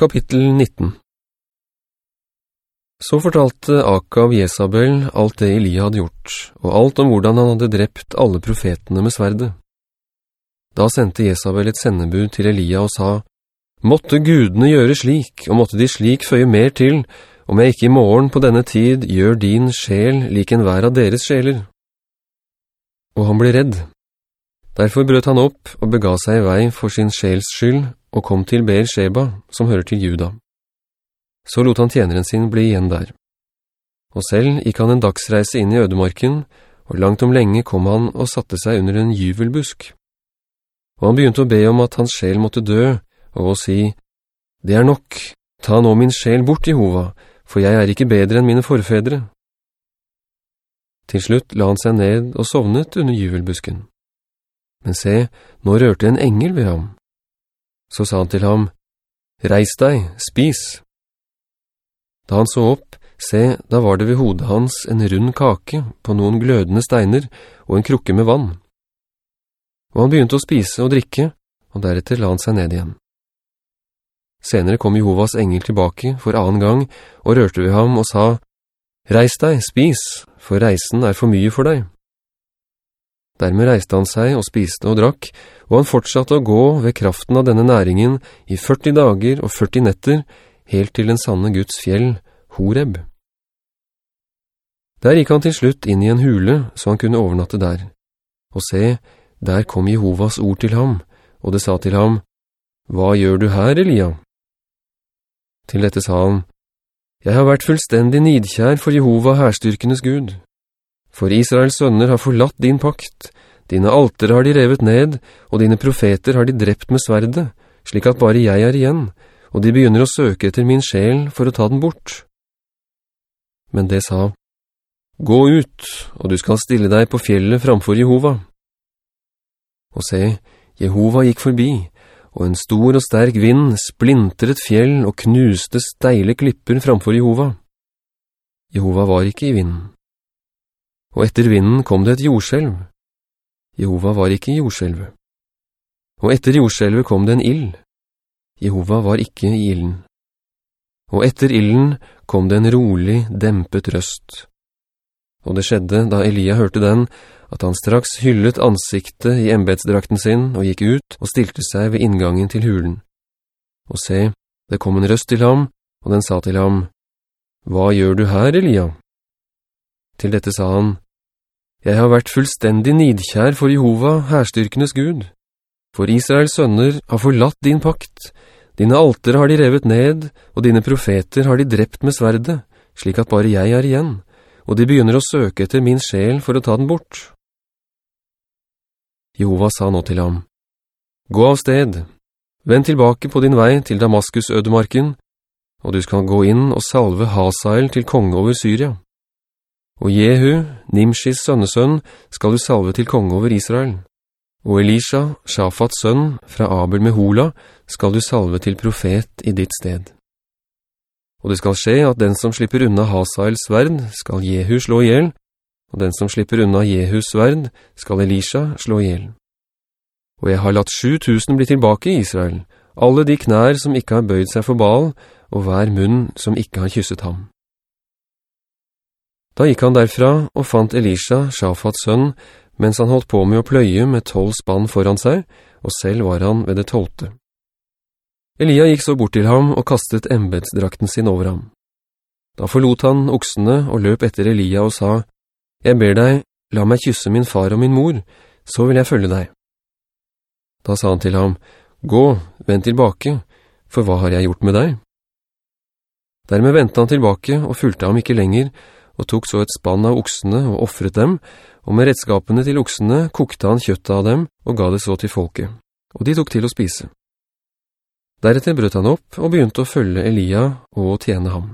Kapittel 19 Så fortalte Akav Jesabel alt det Elia hadde gjort, og alt om hvordan han hadde drept alle profetene med sverde. Da sendte Jesabel et sendebud til Elia og sa, «Måtte gudene gjøre slik, og måtte de slik føye mer til, om jeg ikke i morgen på denne tid gjør din sjel lik en hver av deres sjeler.» Og han ble redd. Derfor brøt han opp og bega seg i vei for sin sjels skyld, og kom til Beer-Sheba, som hører til Juda. Så lot han tjeneren sin bli igjen der. Og selv gikk han en dagsreise inn i ødemarken, og langt om lenge kom han og satte seg under en juvelbusk. Og han begynte å be om at hans sjel måtte dø, og å si, «Det er nok, ta nå min sjel bort, Jehova, for jeg er ikke bedre enn mine forfedre.» Til slutt la han seg ned og sovnet under juvelbusken. Men se, nå rørte en engel ved ham, så sa han til ham, «Reis deg, spis!» Da han så opp, se, da var det ved hodet hans en rund kake på noen glødende steiner og en krukke med vann. Og han begynte å spise og drikke, og deretter la han seg ned igjen. Senere kom Jehovas engel tilbake for annen gang og rørte ved ham og sa, «Reis deg, spis, for reisen er for mye for deg.» Dermed reiste han seg og spiste og drakk, og han fortsatte å gå ved kraften av denne næringen i 40 dager og 40 netter, helt til den sanne Guds fjell, Horeb. Der gikk han til slutt inn i en hule, så han kunne overnatte der. Og se, der kom Jehovas ord til ham, og det sa til ham, «Hva gjør du her, Elia?» Til dette sa han, «Jeg har vært fullstendig nidkjær for Jehova herstyrkenes Gud. For Israels sønner har forlatt din pakt, dine alter har de revet ned, og dine profeter har de drept med sverde, slik at bare jeg er igjen, og de begynner å søke etter min sjel for å ta den bort. Men det sa, «Gå ut, og du skal stille deg på fjellet framfor Jehova.» Og se, Jehova gikk forbi, og en stor og sterk vind splintret fjell og knuste steile klipper framfor Jehova. Jehova var ikke i vinden og etter vinden kom det et jordskjelv. Jehova var ikke jordskjelvet. Og etter jordskjelvet kom det en ild. Jehova var ikke i ilden. Og etter ilden kom det en rolig, dempet røst. Og det skjedde, da Elia hørte den, at han straks hyllet ansiktet i embetsdrakten sin og gikk ut og stilte seg ved inngangen til hulen. Og se, det kom en røst til ham, og den sa til ham, «Hva gjør du her, Elia?» Til dette sa han, «Jeg har vært fullstendig nidkjær for Jehova, herstyrkenes Gud. For Israels sønner har forlatt din pakt. Dine alter har de revet ned, og dine profeter har de drept med sverde, slik at bare jeg er igjen, og de begynner å søke etter min sjel for å ta den bort.» Jehova sa nå til ham, «Gå av sted, vend tilbake på din vei til Damaskus-ødemarken, og du skal gå inn og salve Hasael til konge over Syria.» Og Jehu, Nimshis sønnesønn, skal du salve til konge over Israel. Og Elisha, Shafats sønn, fra Abel med Hola, skal du salve til profet i ditt sted. Og det skal skje at den som slipper unna Hasaels sverd, skal Jehu slå ihjel, og den som slipper unna Jehus sverd, skal Elisha slå ihjel. Og jeg har latt 7000 bli tilbake i Israel, alle de knær som ikke har bøyd seg for Baal, og hver munn som ikke har kysset ham. Da gikk han derfra og fant Elisha, Shafats sønn, mens han holdt på med å pløye med tolv spann foran seg, og selv var han ved det tolte. Elia gikk så bort til ham og kastet embedsdrakten sin over ham. Da forlot han oksene og løp etter Elia og sa, «Jeg ber deg, la meg kysse min far og min mor, så vil jeg følge deg.» Da sa han til ham, «Gå, vend tilbake, for hva har jeg gjort med deg?» Dermed ventet han tilbake og fulgte ham ikke lenger, og tok så et spann av oksene og offret dem, og med redskapene til oksene kokte han kjøttet av dem og ga det så til folket, og de tok til å spise. Deretter brøt han opp og begynte å følge Elia og tjene ham.